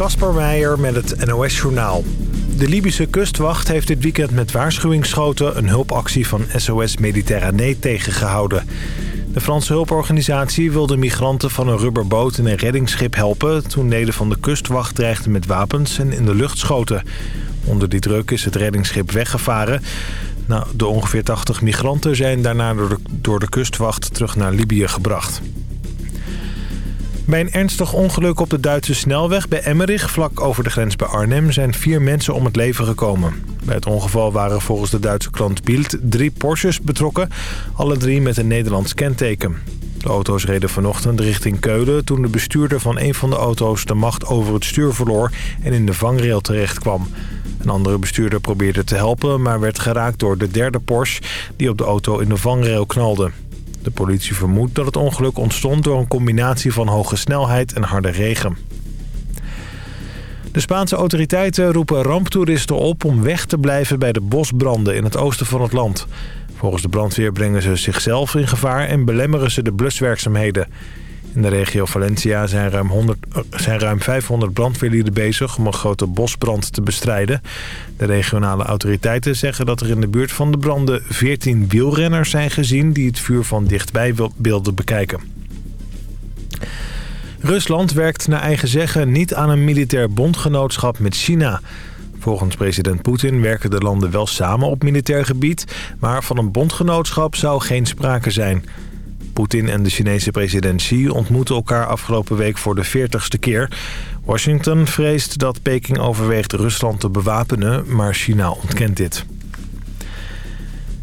Kasper Meijer met het NOS-journaal. De Libische kustwacht heeft dit weekend met waarschuwingsschoten... een hulpactie van SOS Mediterranee tegengehouden. De Franse hulporganisatie wilde migranten van een rubberboot en een reddingsschip helpen... toen leden van de kustwacht dreigden met wapens en in de lucht schoten. Onder die druk is het reddingsschip weggevaren. Nou, de ongeveer 80 migranten zijn daarna door de, door de kustwacht terug naar Libië gebracht. Bij een ernstig ongeluk op de Duitse snelweg bij Emmerich... vlak over de grens bij Arnhem zijn vier mensen om het leven gekomen. Bij het ongeval waren volgens de Duitse krant Bild drie Porsches betrokken. Alle drie met een Nederlands kenteken. De auto's reden vanochtend richting Keulen... toen de bestuurder van een van de auto's de macht over het stuur verloor... en in de vangrail terecht kwam. Een andere bestuurder probeerde te helpen... maar werd geraakt door de derde Porsche die op de auto in de vangrail knalde. De politie vermoedt dat het ongeluk ontstond door een combinatie van hoge snelheid en harde regen. De Spaanse autoriteiten roepen ramptoeristen op om weg te blijven bij de bosbranden in het oosten van het land. Volgens de brandweer brengen ze zichzelf in gevaar en belemmeren ze de bluswerkzaamheden. In de regio Valencia zijn ruim, 100, eh, zijn ruim 500 brandweerlieden bezig om een grote bosbrand te bestrijden. De regionale autoriteiten zeggen dat er in de buurt van de branden 14 wielrenners zijn gezien die het vuur van dichtbij wilden bekijken. Rusland werkt naar eigen zeggen niet aan een militair bondgenootschap met China. Volgens president Poetin werken de landen wel samen op militair gebied... maar van een bondgenootschap zou geen sprake zijn... Poetin en de Chinese president Xi ontmoeten elkaar afgelopen week voor de 40ste keer. Washington vreest dat Peking overweegt Rusland te bewapenen, maar China ontkent dit.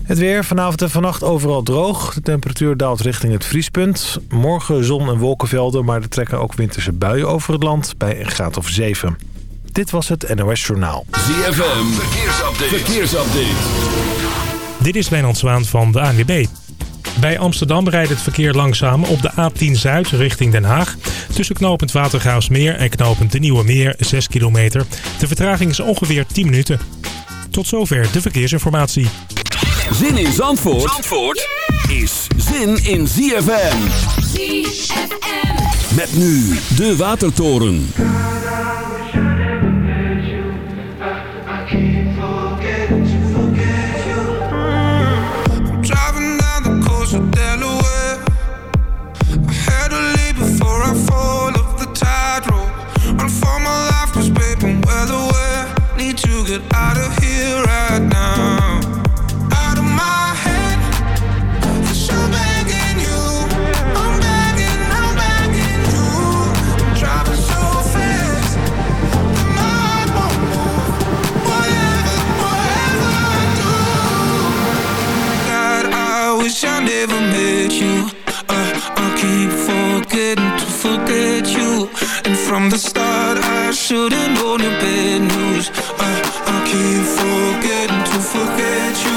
Het weer vanavond en vannacht overal droog. De temperatuur daalt richting het vriespunt. Morgen zon en wolkenvelden, maar er trekken ook winterse buien over het land bij een graad of 7. Dit was het NOS Journaal. ZFM, verkeersupdate. verkeersupdate. Dit is Wijnand Zwaan van de ANWB. Bij Amsterdam rijdt het verkeer langzaam op de A10 Zuid richting Den Haag. Tussen knooppunt Watergraafsmeer en knooppunt de Nieuwe Meer 6 kilometer. De vertraging is ongeveer 10 minuten. Tot zover de verkeersinformatie. Zin in Zandvoort, Zandvoort is zin in ZFM. ZFM. Met nu de Watertoren. Get out of here right now. Forget you. And from the start, I should've known your bad news. Uh, keep forgetting to forget you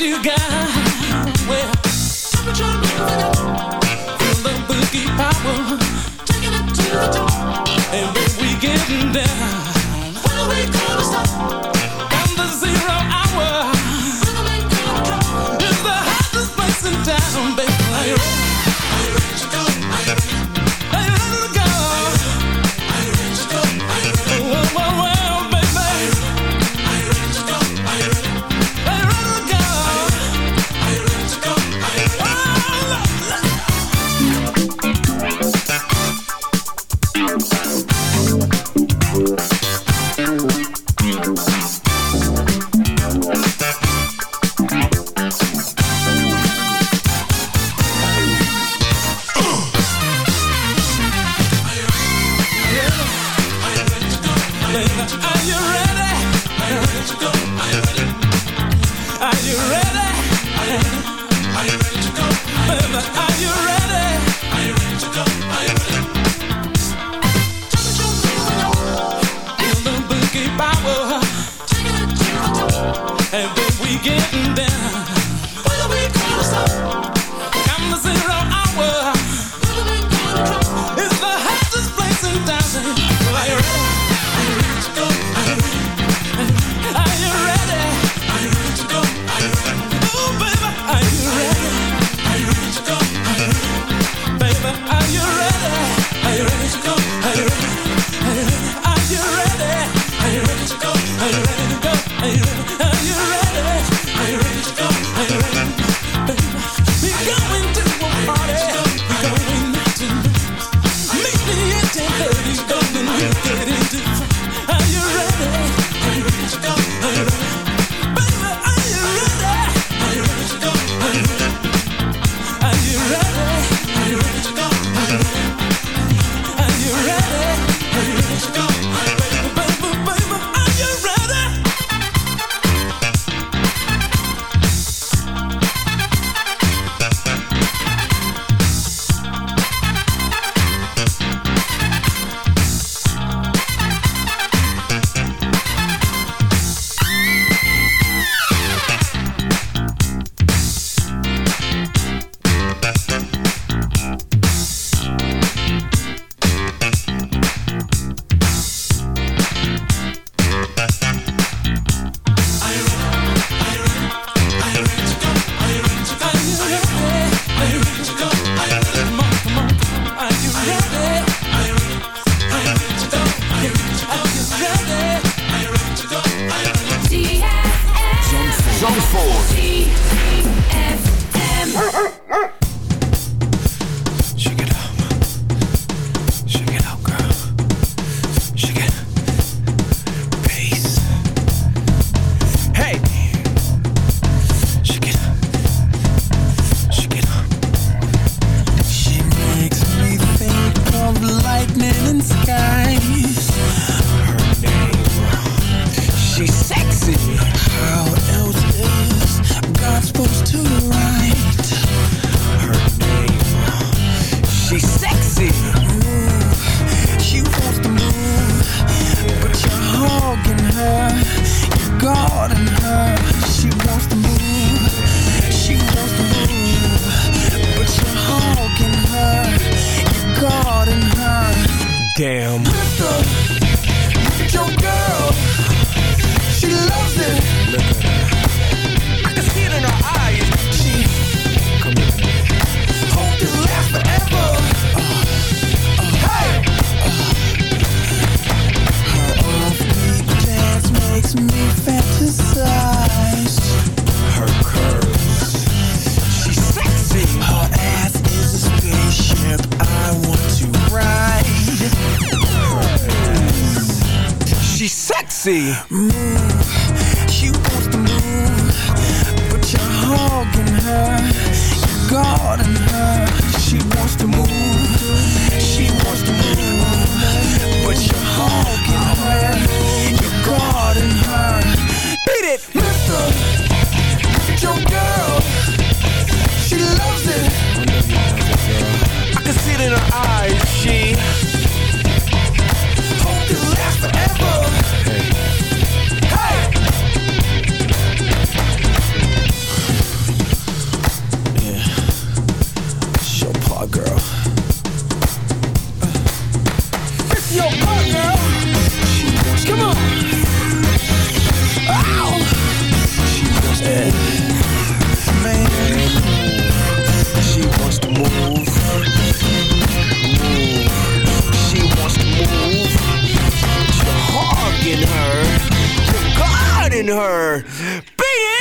you got.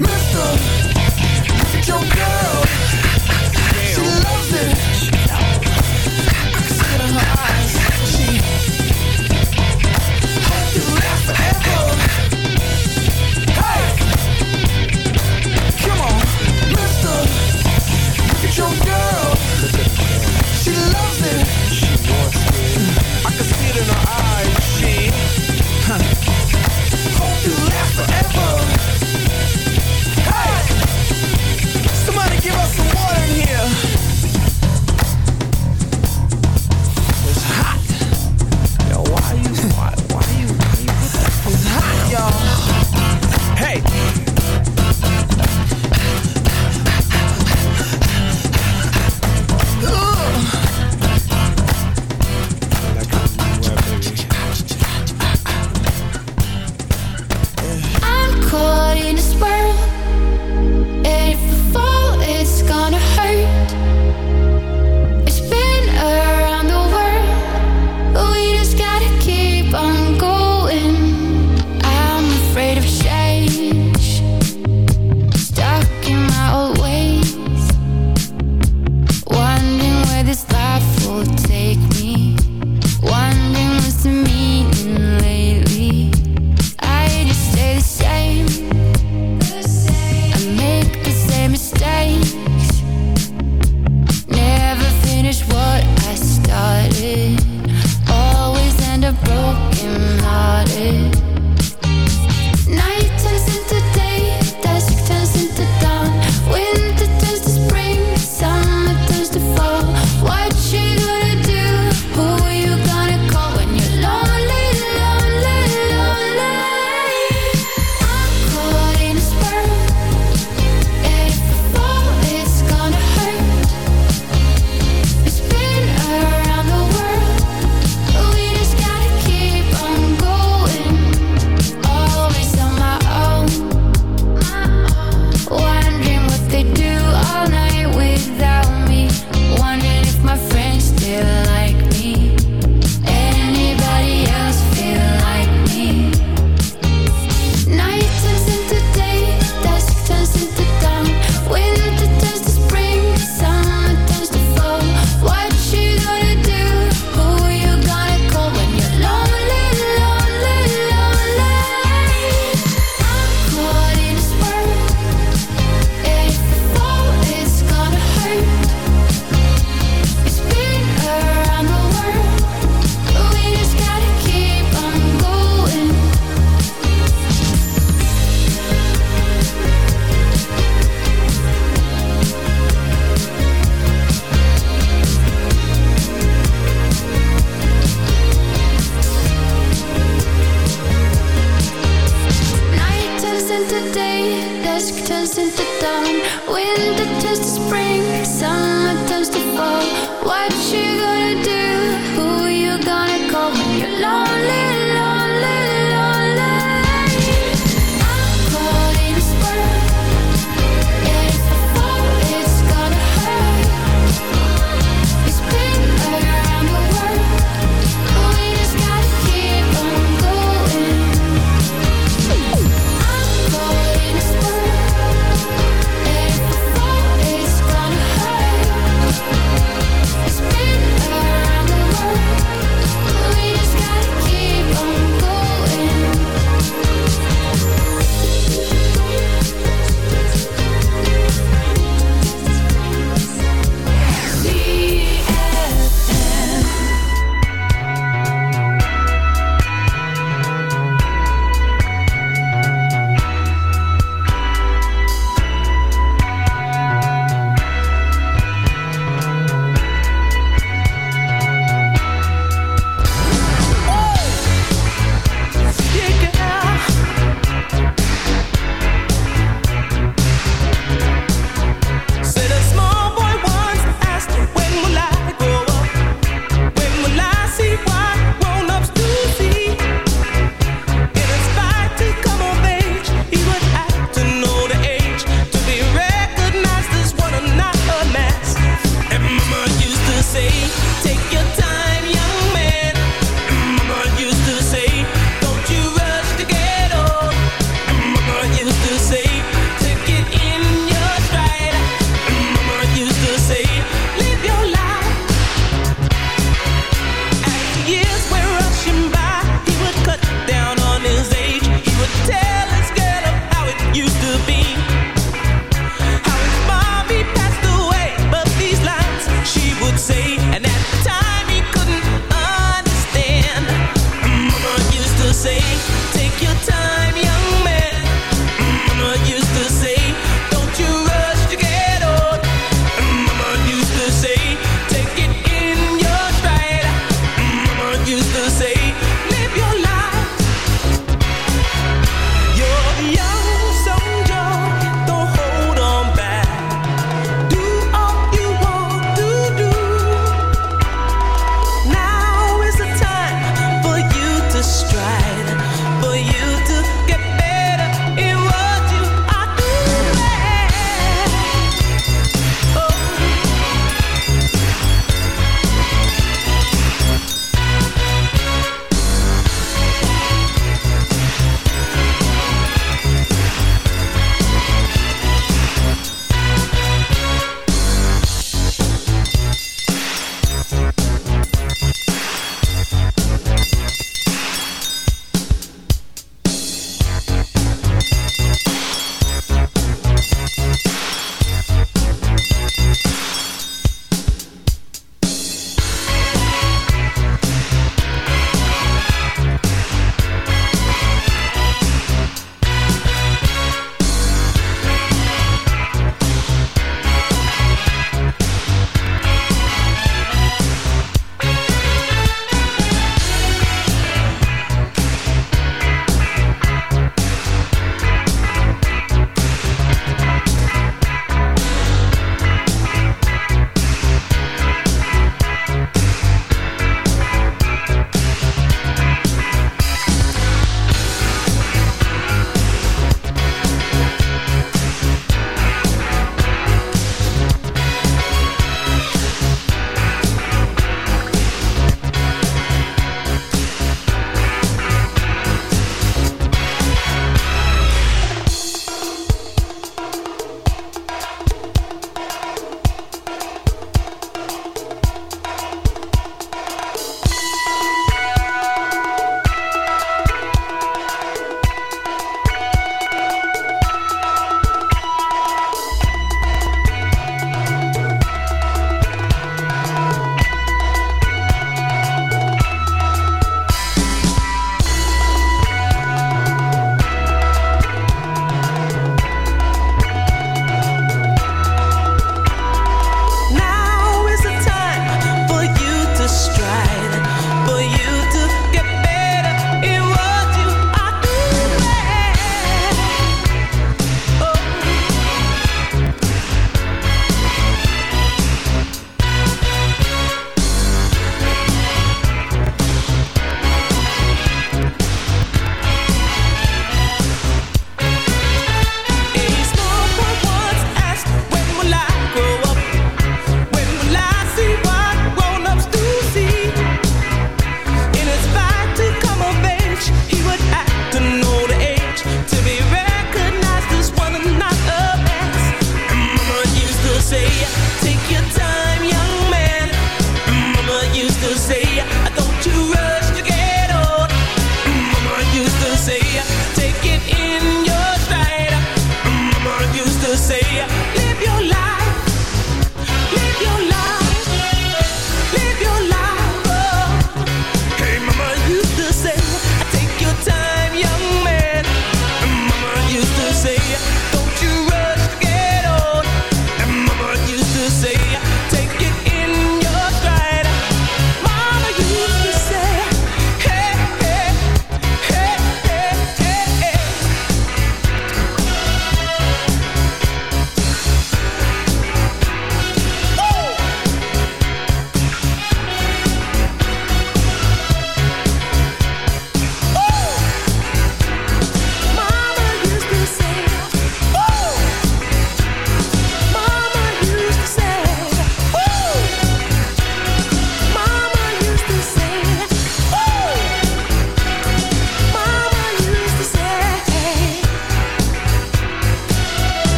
Mister, get your girl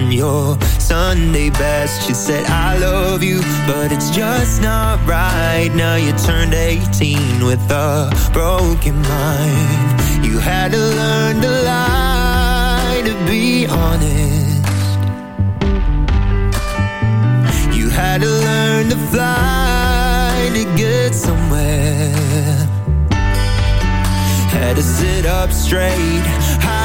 on your Sunday best. She said, I love you, but it's just not right. Now you turned 18 with a broken mind. You had to learn to lie to be honest. You had to learn to fly to get somewhere had to sit up straight,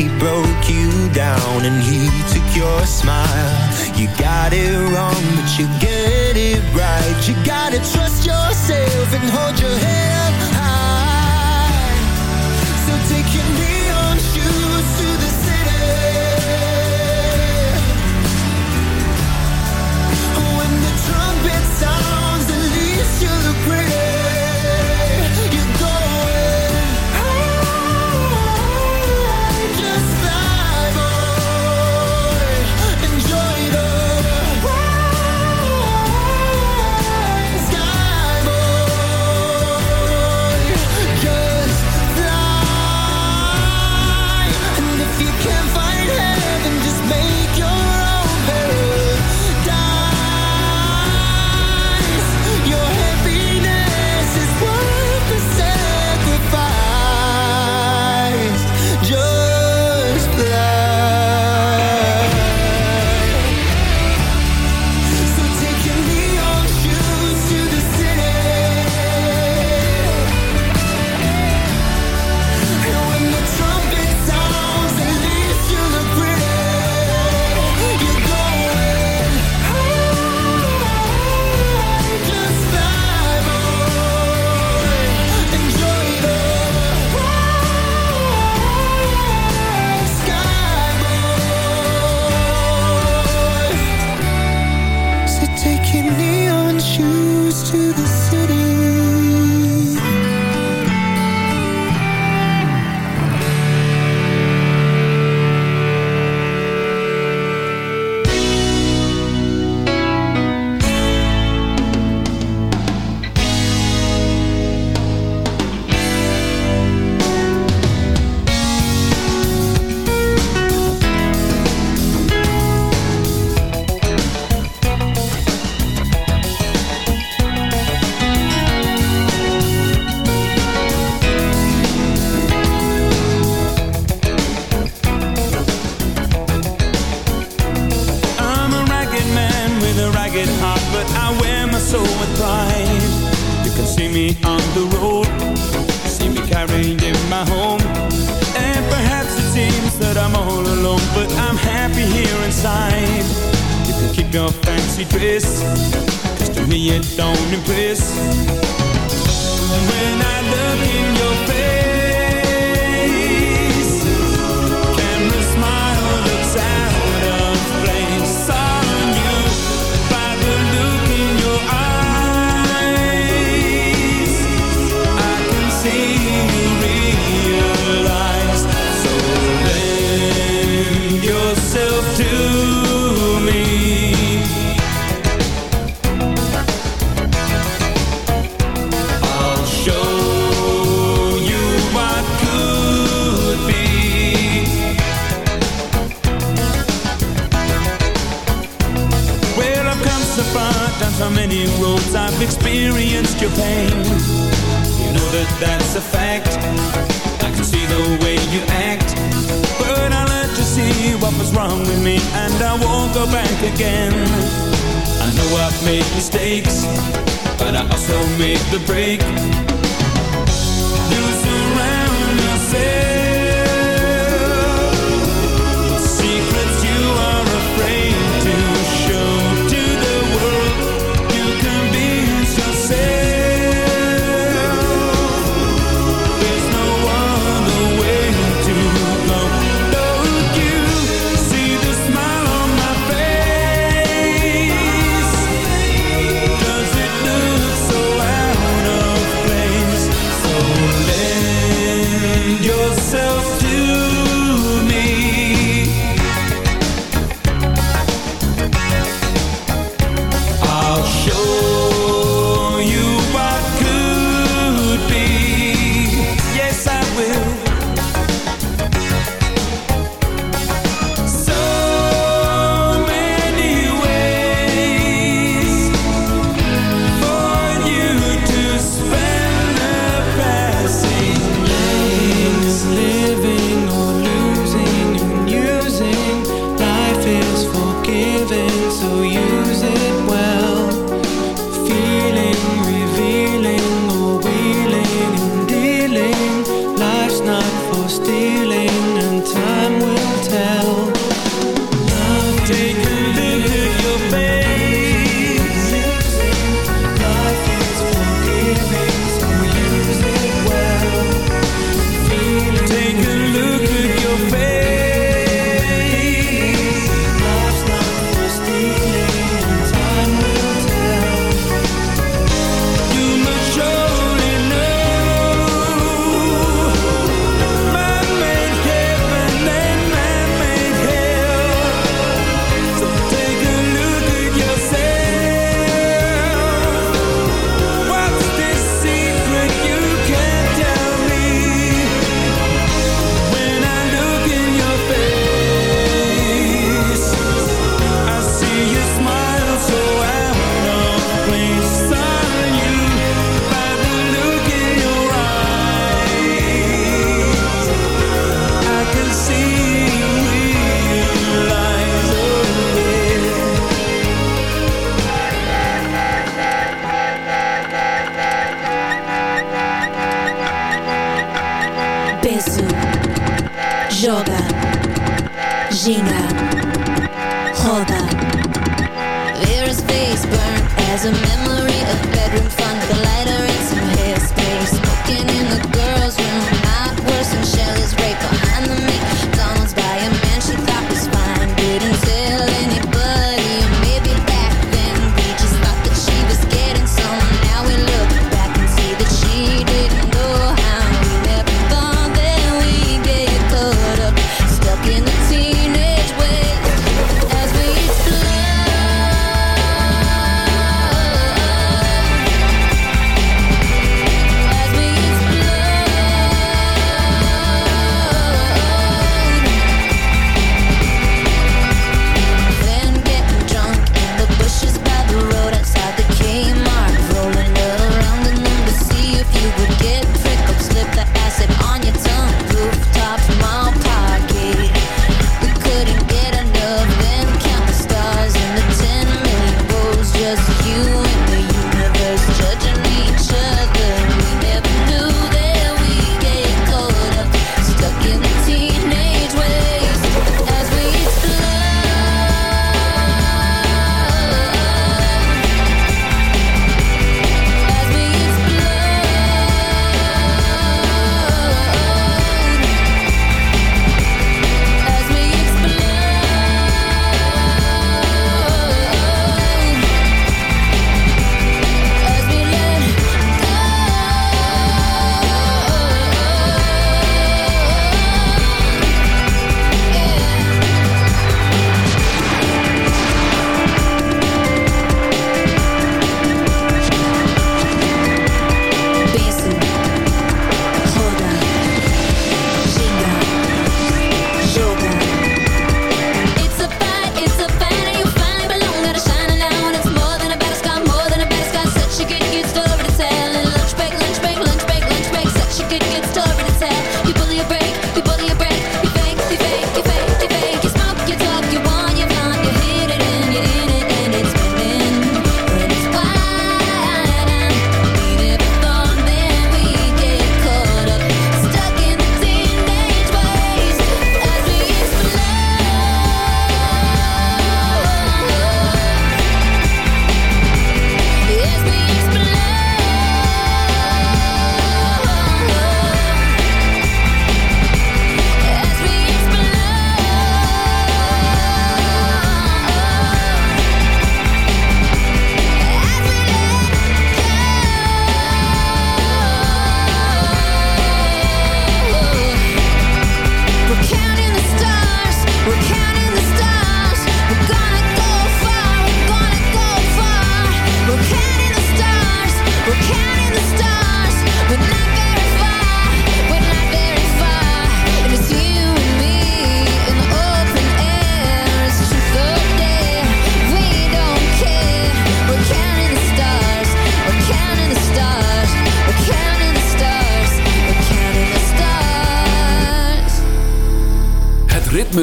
He broke you down and he took your smile. You got it wrong, but you get it right. You gotta trust yourself and hold your head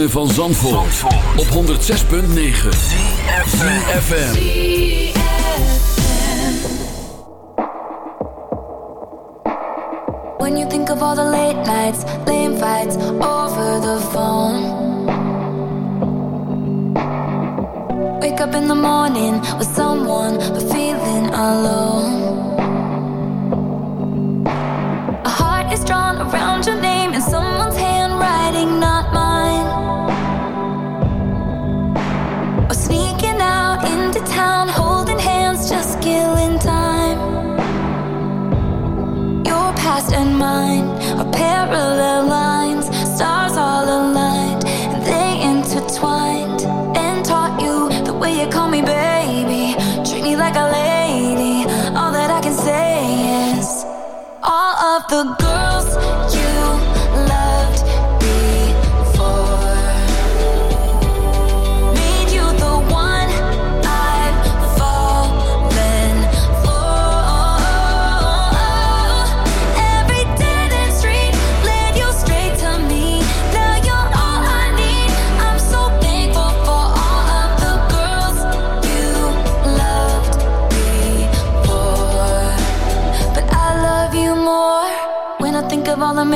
van Zandvoort, op 106.9 CFFM When you think of all the late nights, lame fights over the phone. Wake up in the morning with someone but feeling alone. the girl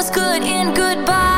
just could goodbye.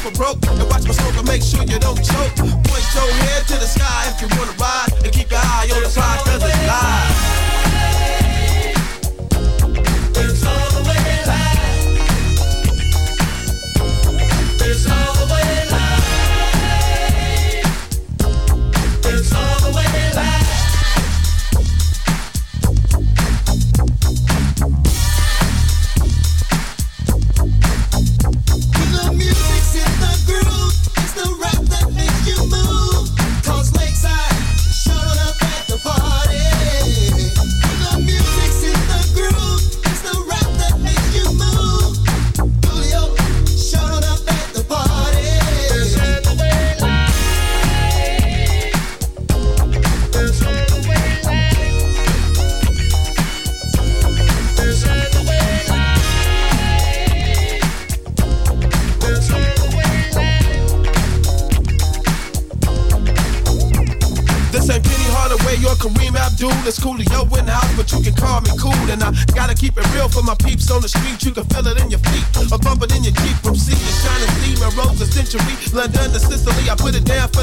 for broke. And watch my smoke and make sure you don't choke. Point your head to the sky if you wanna ride. And keep your eye on the prize, cause it's live.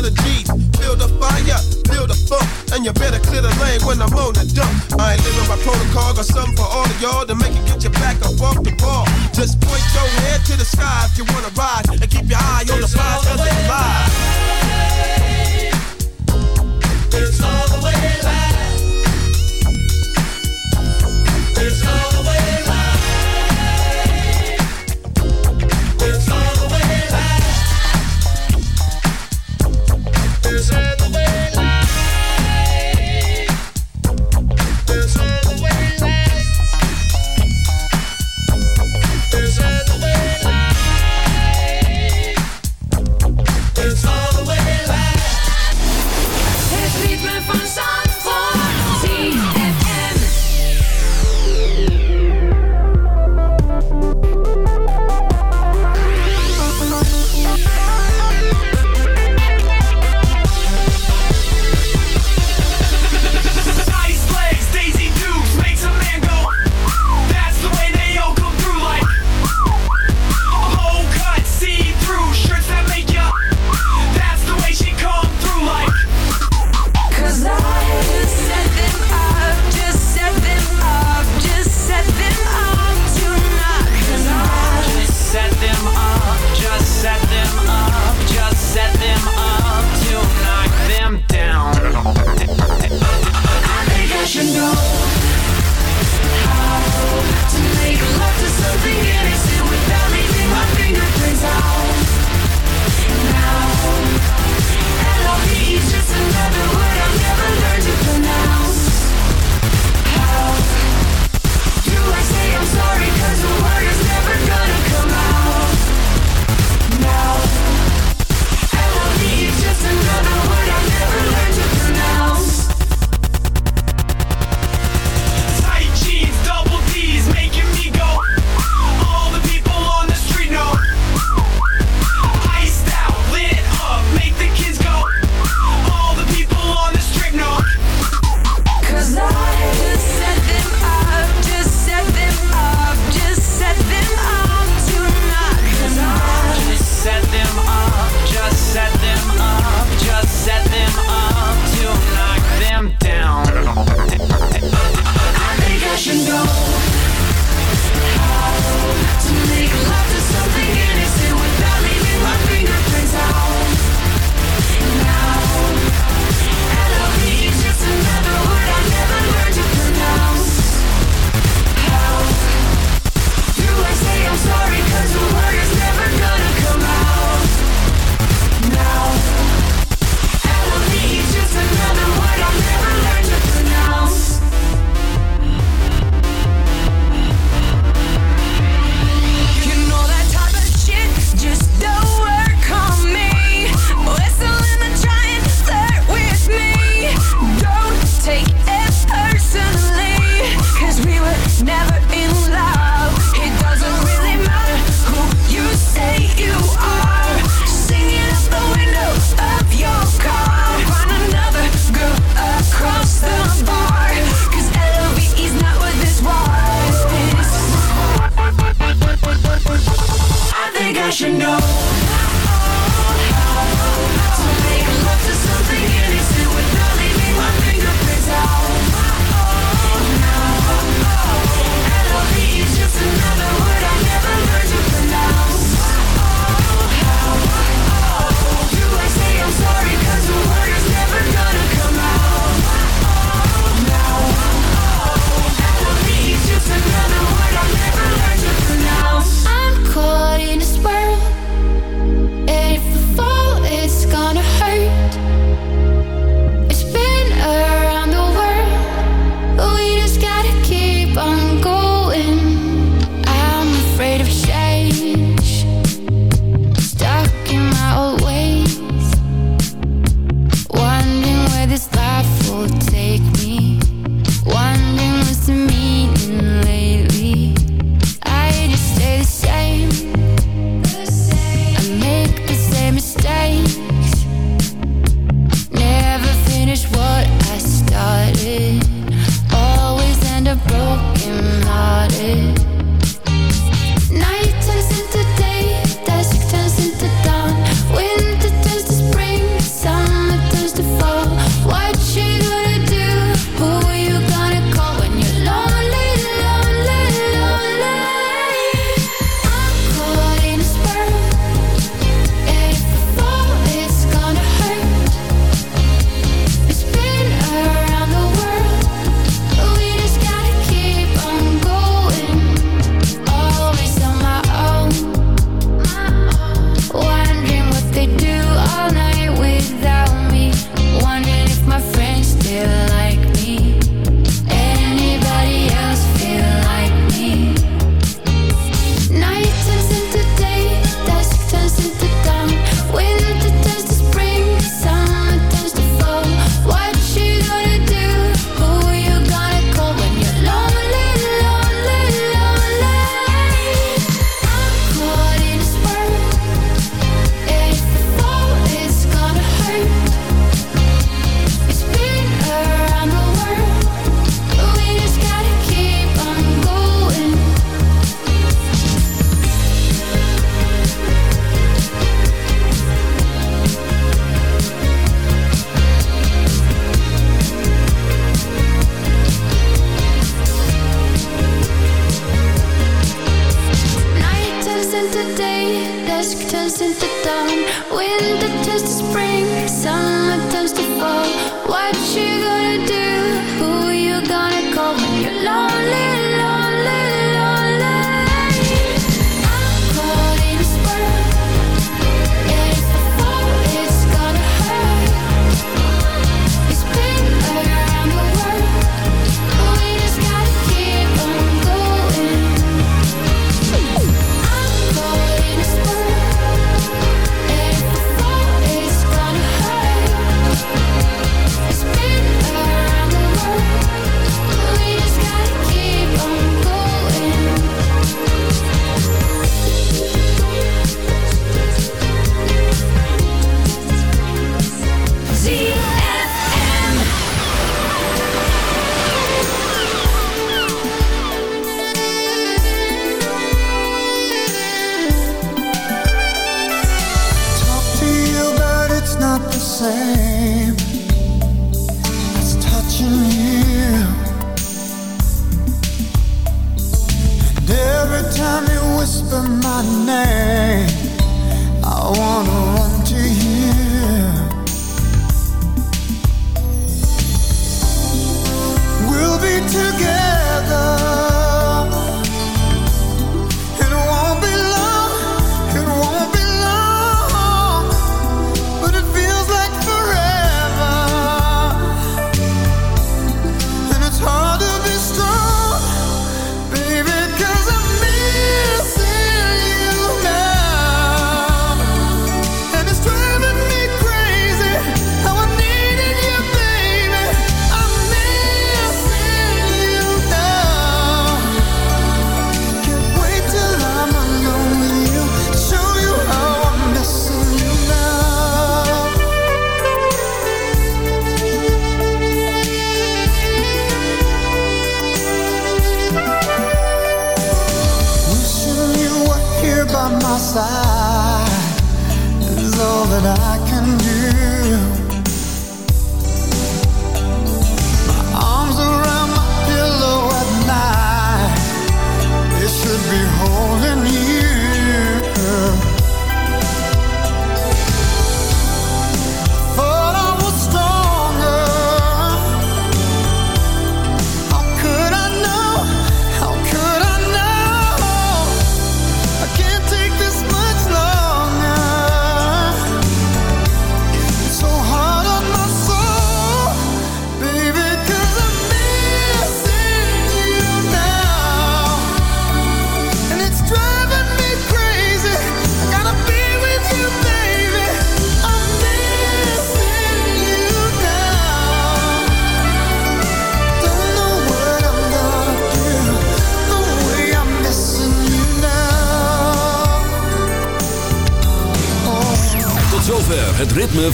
the G's. Feel the fire, feel the funk. And you better clear the lane when I'm on the dump. I ain't living by protocol, got something for